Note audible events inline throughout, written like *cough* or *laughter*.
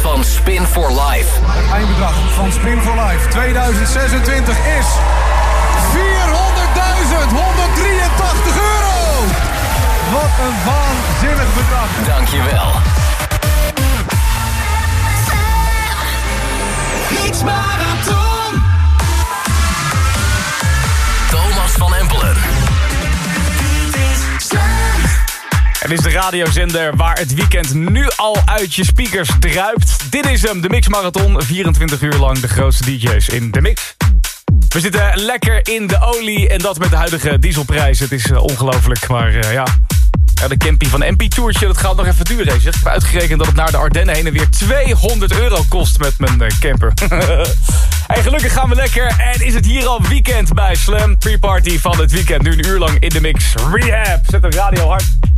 van Spin for Life. Het eindbedrag van Spin for Life 2026 is 400.183 euro. Wat een waanzinnig bedrag. Dankjewel. Mix Marathon. Thomas van Empelen. Het is de radiozender waar het weekend nu al uit je speakers druipt. Dit is hem, de Mix Marathon. 24 uur lang de grootste DJ's in de mix. We zitten lekker in de olie en dat met de huidige dieselprijs. Het is uh, ongelooflijk, maar uh, ja... De camping van MP Tourtje, dat gaat nog even duren. Zeg. Ik heb uitgerekend dat het naar de Ardennen heen en weer 200 euro kost met mijn uh, camper. *laughs* hey, gelukkig gaan we lekker. En is het hier al weekend bij Slam Pre-Party van het weekend. Nu een uur lang in de mix. Rehab, zet de radio hard.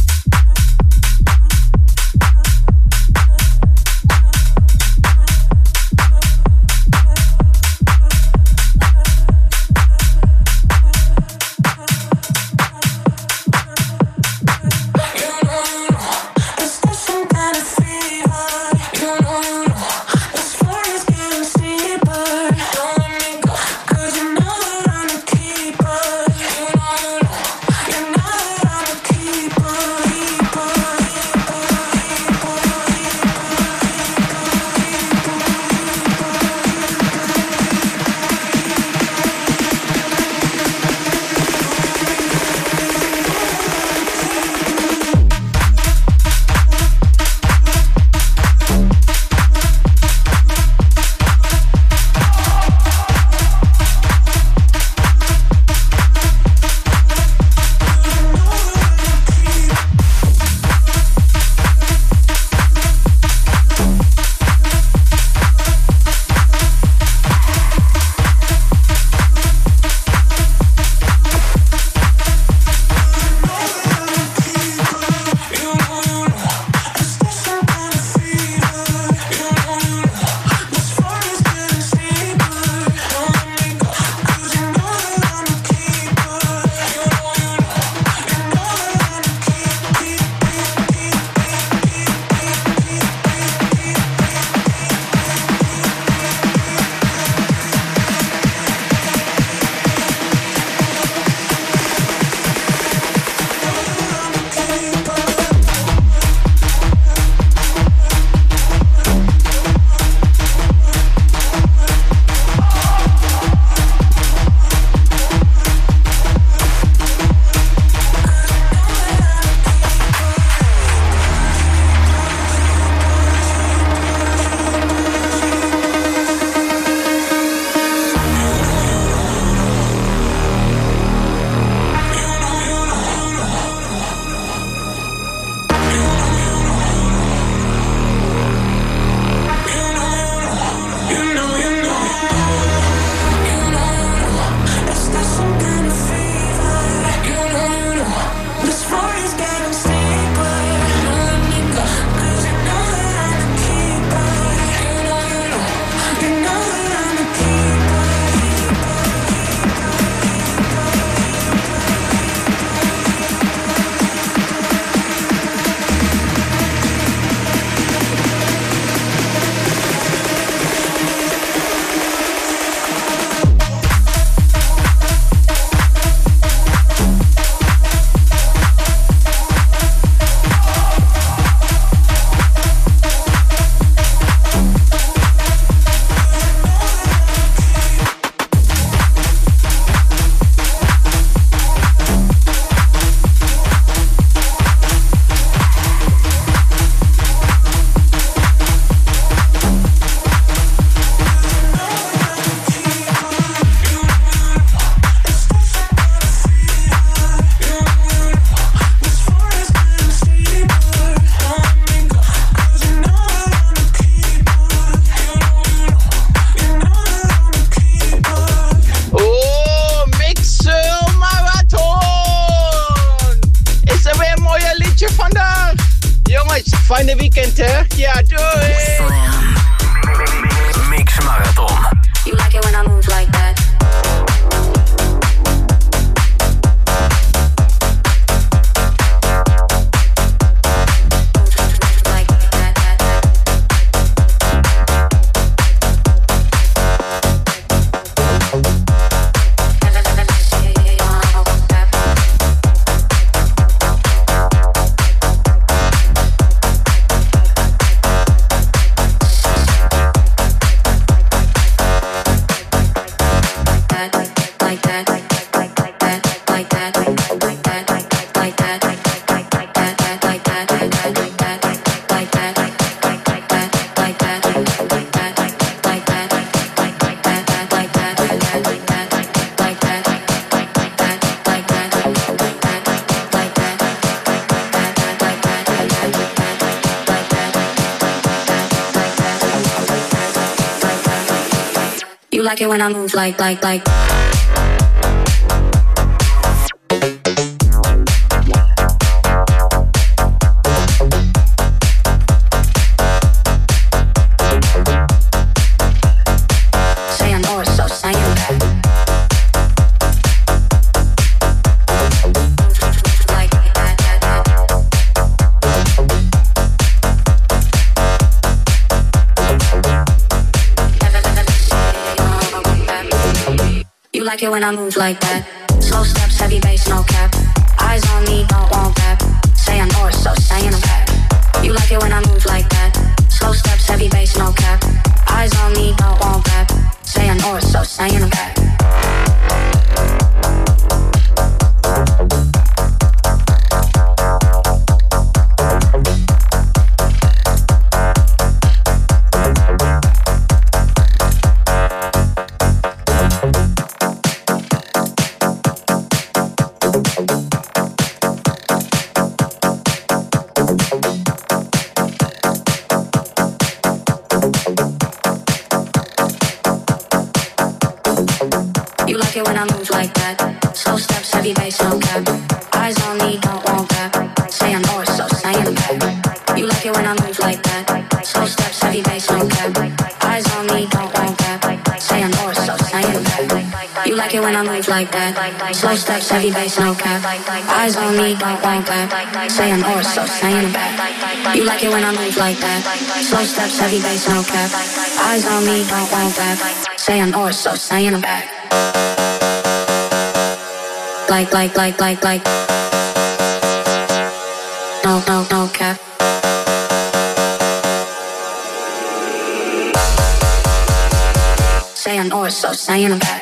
Like it when I move like, like, like. When I move like that. Slow steps, heavy bass, no cap. Eyes on me, don't want that. Saying or so, saying back. You like it when I move like that. Slow steps, heavy bass, no cap. Eyes on me, don't want that. Saying or so, saying back. Like it when I move like that. Slow steps, heavy bass, no cap. Eyes on me, don't want that. Saying or so, saying back. You like it when I move like that. Slow steps, heavy bass, no cap. Eyes on me, don't want that. Saying or so, saying back. You like it when I move like that. Slow steps, heavy bass, no cap. Eyes on me, don't want that. Saying or so, saying back. You like it when I move like that. Slow steps, heavy bass, no cap. Eyes on me, don't want that. Saying or so, saying back like, like, like, like, like. No, no, no cap. Saying oh, or so, saying back. No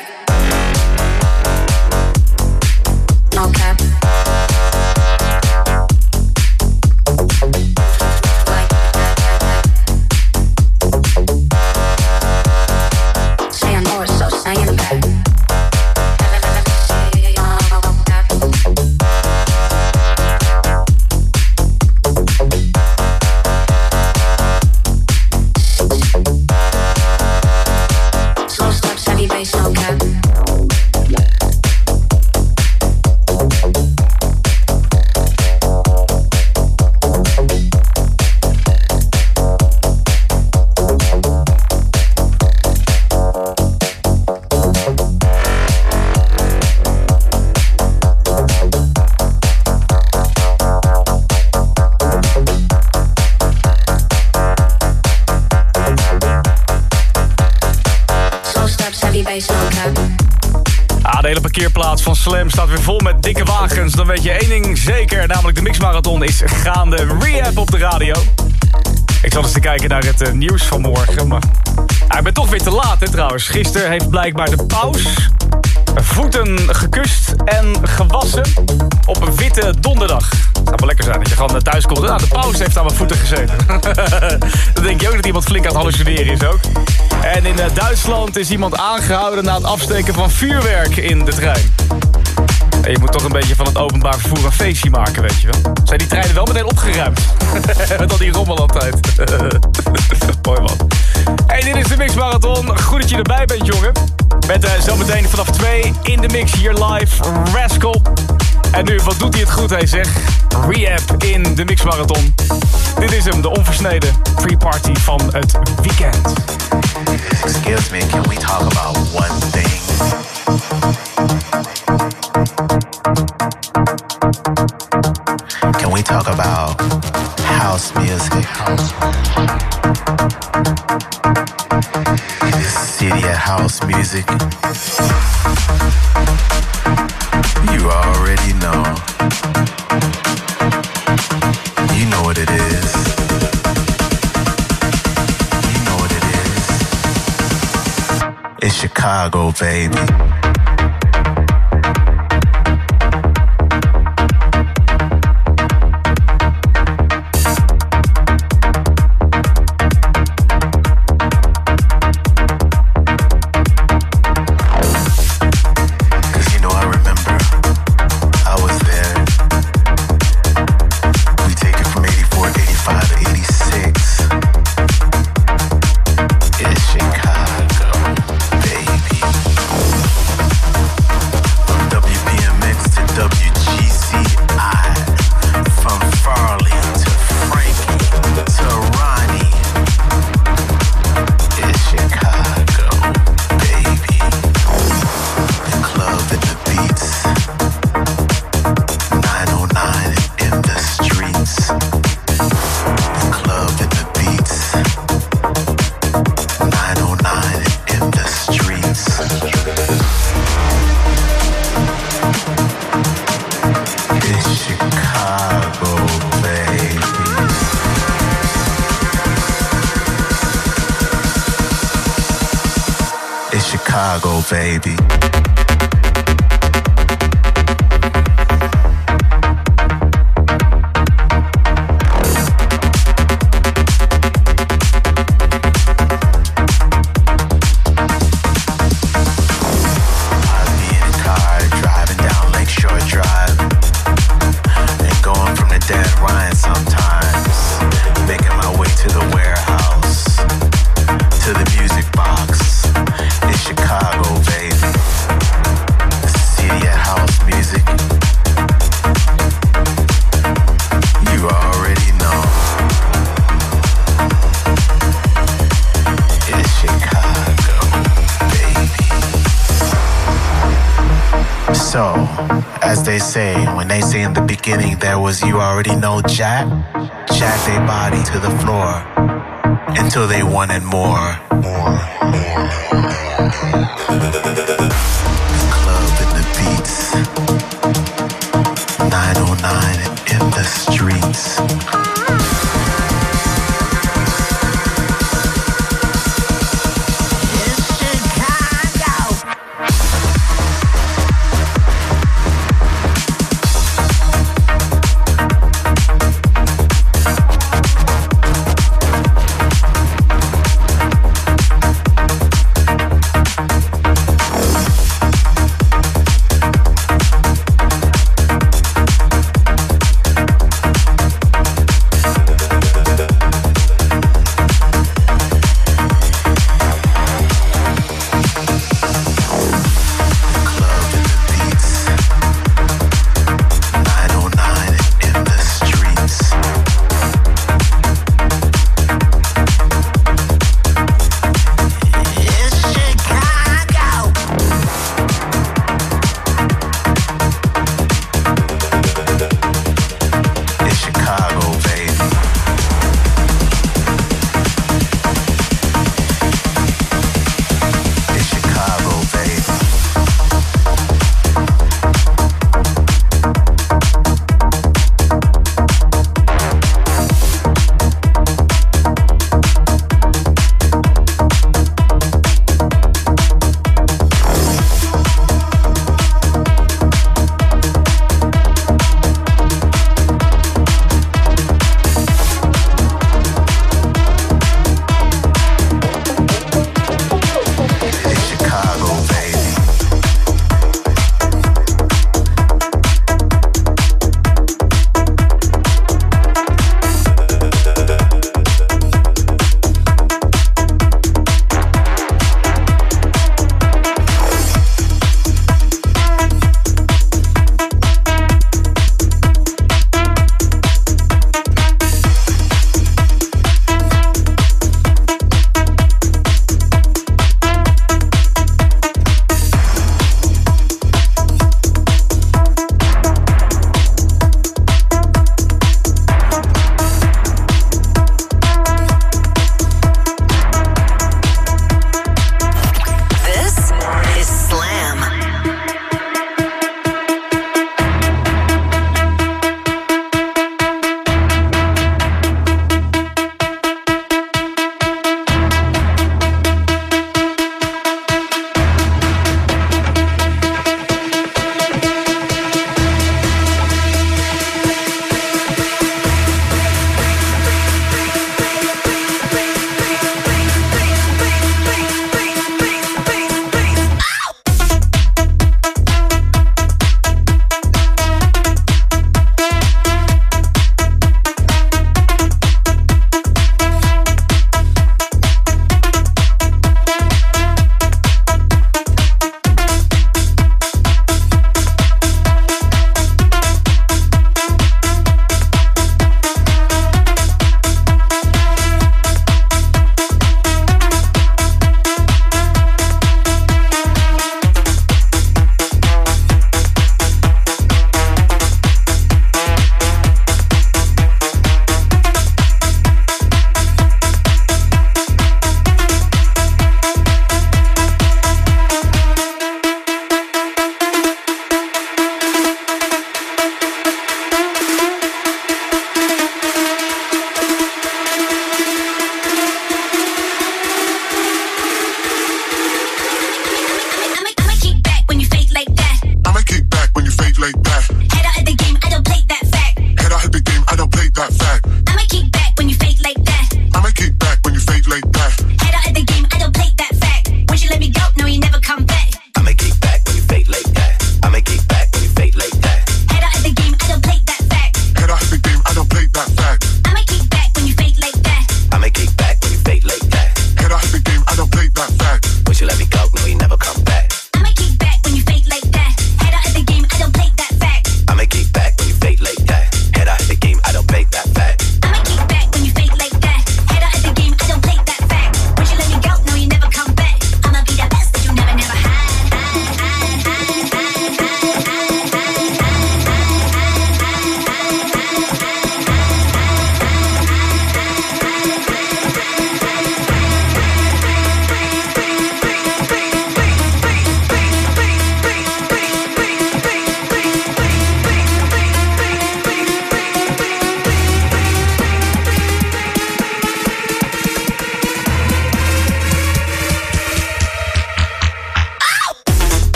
Slam staat weer vol met dikke wagens. Dan weet je één ding zeker, namelijk de Mixmarathon is gaande. Rehab op de radio. Ik zat eens te kijken naar het eh, nieuws van morgen, maar... Ik ben toch weer te laat, hè, trouwens. Gisteren heeft blijkbaar de paus voeten gekust en gewassen op een witte donderdag. Het zou wel lekker zijn dat je gewoon thuis komt. Nou, de paus heeft aan mijn voeten gezeten. *laughs* Dan denk je ook dat iemand flink aan het hallucineren is ook. En in eh, Duitsland is iemand aangehouden na het afsteken van vuurwerk in de trein. En je moet toch een beetje van het openbaar vervoer een feestje maken, weet je wel. Zijn die treinen wel meteen opgeruimd? *laughs* Met al die rommel altijd. *laughs* Mooi man. Hey, dit is de Mix Marathon. Goed dat je erbij bent, jongen. Met uh, zometeen vanaf 2 in de mix hier live. Rascal. En nu, wat doet hij het goed, hij zegt. Rehab in de Mix Marathon. Dit is hem, de onversneden pre-party van het weekend. Excuse me, can we talk about one thing? We talk about house music? In this city of house music, you already know. You know what it is. You know what it is. It's Chicago, baby. Chicago, baby. beginning there was you already know Jack, Jack their body to the floor until they wanted more.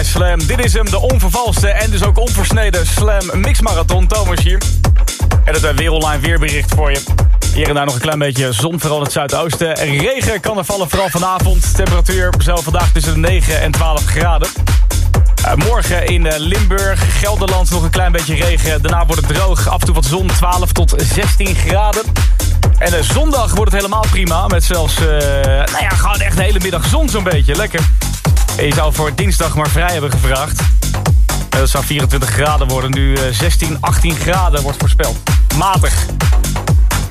Slam. Dit is hem, de onvervalste en dus ook onversneden Slam Mixmarathon. Thomas hier. En het weer online weerbericht voor je. Hier en daar nog een klein beetje zon, vooral in het zuidoosten. Regen kan er vallen, vooral vanavond. Temperatuur zelf vandaag tussen de 9 en 12 graden. Uh, morgen in uh, Limburg, Gelderland nog een klein beetje regen. Daarna wordt het droog, af en toe wat zon, 12 tot 16 graden. En zondag wordt het helemaal prima, met zelfs, nou ja, gewoon echt de hele middag zon zo'n beetje. Lekker. En je zou voor dinsdag maar vrij hebben gevraagd. En dat zou 24 graden worden, nu 16, 18 graden wordt voorspeld. Matig.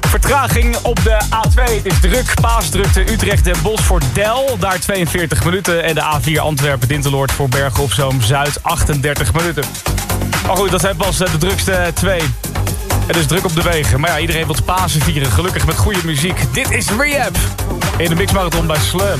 Vertraging op de A2. Het is druk. Paasdrukte Utrecht en Bos voor Del. Daar 42 minuten. En de A4 Antwerpen Dinteloord voor Bergen op Zoom Zuid 38 minuten. Maar goed, dat zijn pas de drukste twee. Het is druk op de wegen. Maar ja, iedereen wil Pasen vieren. Gelukkig met goede muziek. Dit is Rehab. In de Mixmarathon bij Slam.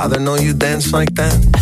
Father know you dance like that?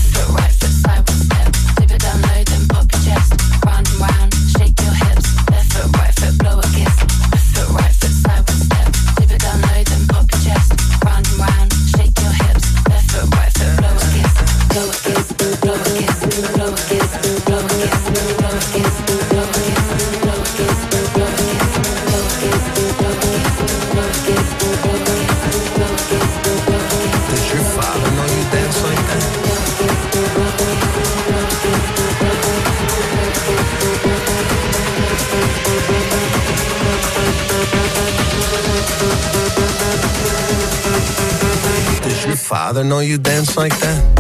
Your father know you dance like that?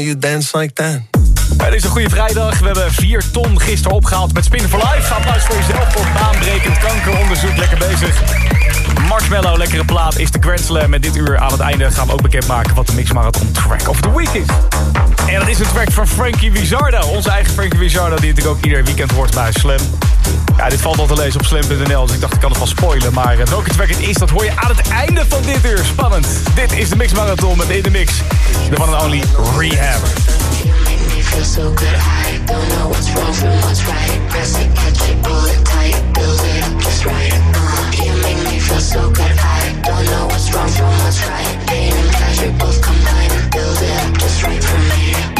You dance like that? Het is een goede vrijdag. We hebben 4 ton gisteren opgehaald met Spin for Life. Applaus voor jezelf voor baanbrekend kankeronderzoek. Lekker bezig. Marshmallow, lekkere plaat, is de Grand Slam. En dit uur aan het einde gaan we ook bekendmaken wat de Mix Marathon Track of the Week is. En dat is een track van Frankie Wizardo. Onze eigen Frankie Wizardo, die natuurlijk ook ieder weekend hoort bij Slam. Ja, dit valt al te lezen op slam.nl, dus ik dacht ik kan het wel spoilen. Maar eh, welke track het is, dat hoor je aan het einde van dit uur. Spannend. Dit is de Mix Marathon met in de mix. De one and only Rehab. Feel so good. I don't know what's wrong from what's right. Press it, catch it, pull it tight, build it up just right. Uh, you make me feel so good. I don't know what's wrong from what's right. Pain and pleasure both combine build it up just right for me.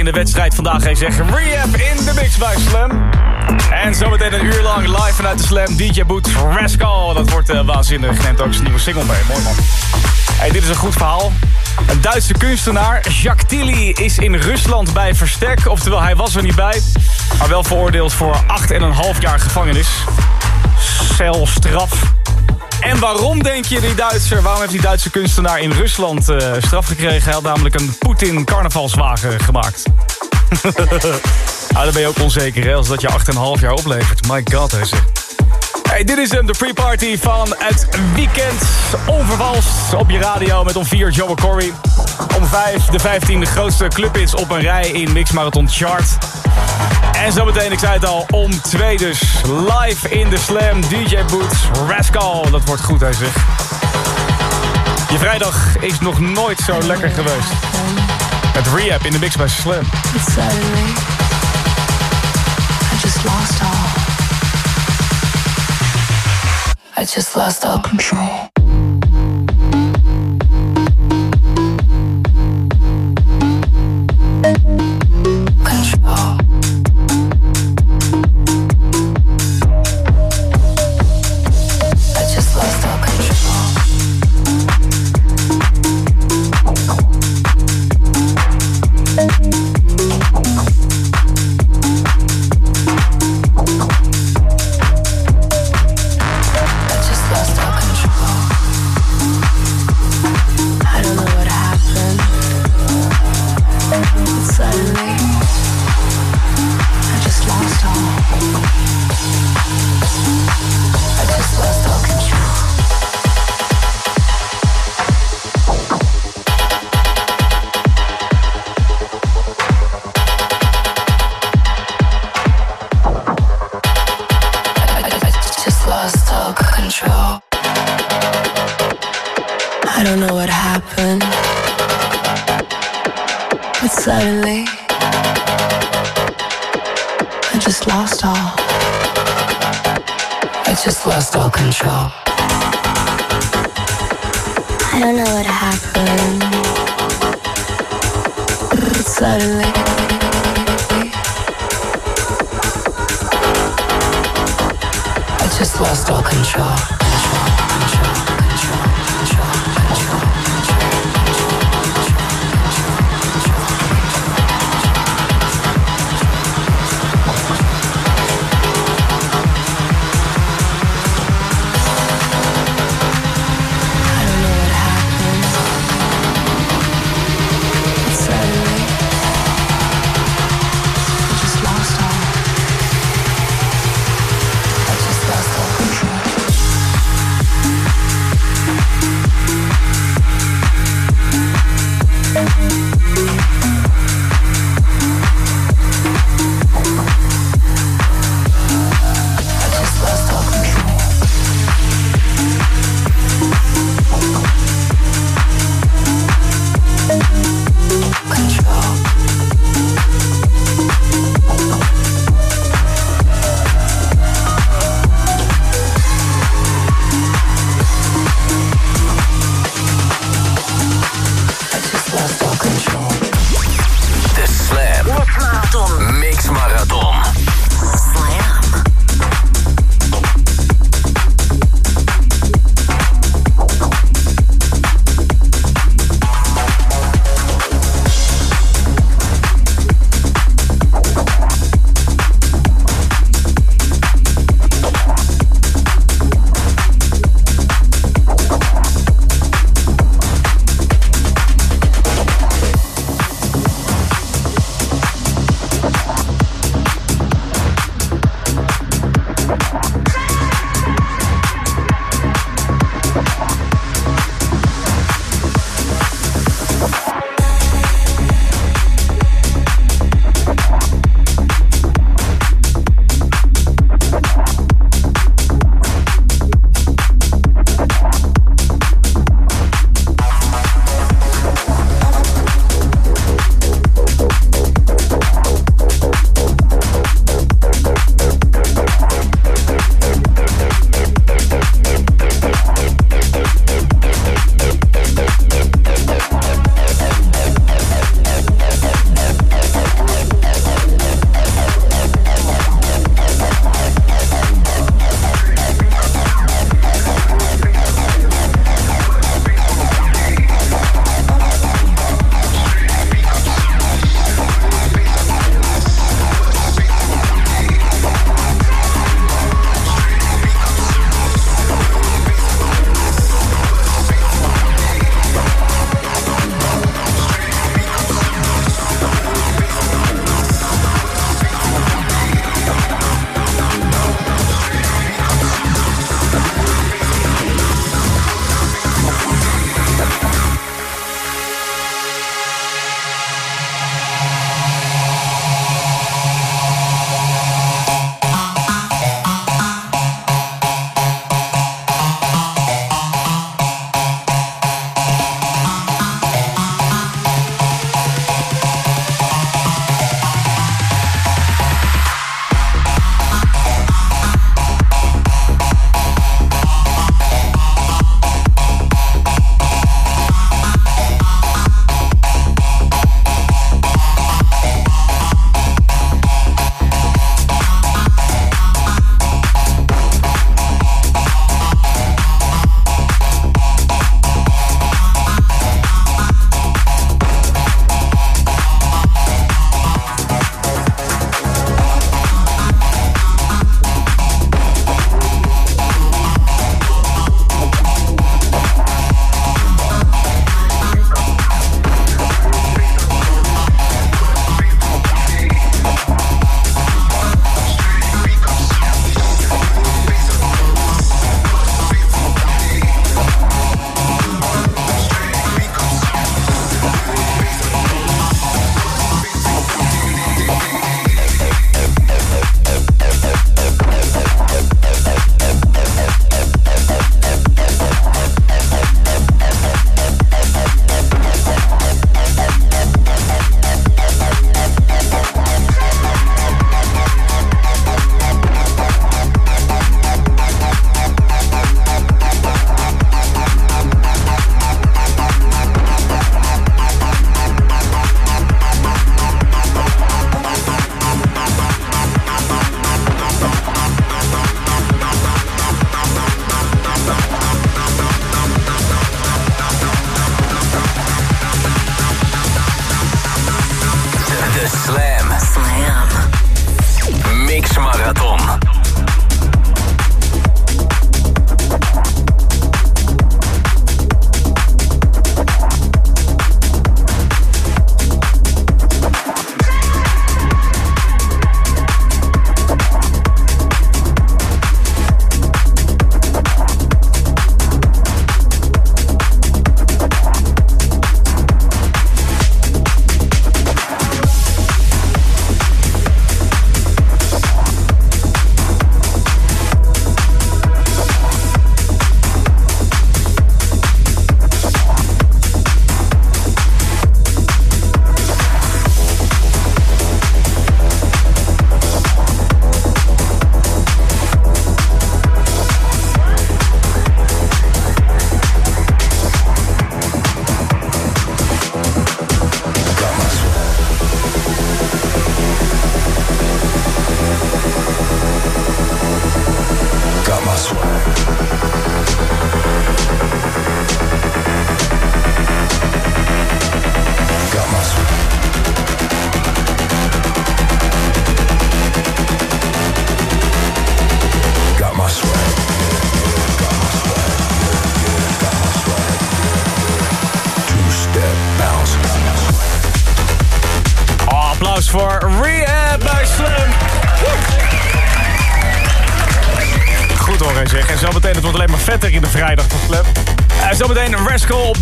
In de wedstrijd vandaag. Ga zeg Rehab in de mix bij Slam. En zometeen een uur lang live vanuit de Slam. DJ Boots Rascal. Dat wordt uh, waanzinnig. Neemt ook zijn nieuwe single mee. Mooi man. Hey, dit is een goed verhaal. Een Duitse kunstenaar, Jacques Tilly, is in Rusland bij verstek. Oftewel, hij was er niet bij. Maar wel veroordeeld voor 8,5 jaar gevangenis. Celstraf. En waarom denk je die Duitser, waarom heeft die Duitse kunstenaar in Rusland uh, straf gekregen? Hij had namelijk een Poetin carnavalswagen gemaakt. *laughs* ah, dan ben je ook onzeker hè, als dat je 8,5 jaar oplevert. My god, hij zegt. Hey, dit is hem, de pre-party van het weekend. Onvervalst op je radio met om 4 Joe Corey. Om 5 de 15 de grootste clubhits op een rij in Mix Marathon Chart. En zometeen, ik zei het al, om 2 dus live in de Slam. DJ Boots, Rascal. Dat wordt goed, hij zegt. Je vrijdag is nog nooit zo lekker geweest. Met Rehab in de mix bij Slam. Suddenly, I just lost all. I just lost all. Control.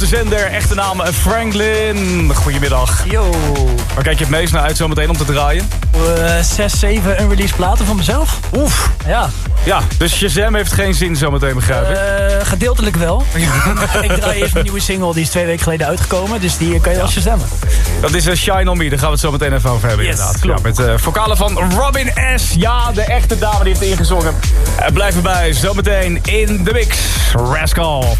Op de zender. Echte naam eh, Franklin. Goedemiddag. Yo. Waar kijk je het meest naar uit zometeen om te draaien? Uh, 6, 7 unreleased platen van mezelf. Oef. Ja. Ja, dus Shazam heeft geen zin zometeen, begrijp ik? Uh, gedeeltelijk wel. *laughs* ik draai eerst mijn nieuwe single, die is twee weken geleden uitgekomen. Dus die kan je wel Shazammen. Dat is uh, Shine On Me, daar gaan we het zo meteen even over hebben yes, inderdaad. Klopt. Ja, met uh, vocalen van Robin S. Ja, de echte dame die heeft ingezongen. Blijf erbij, zometeen in de mix. Rascal.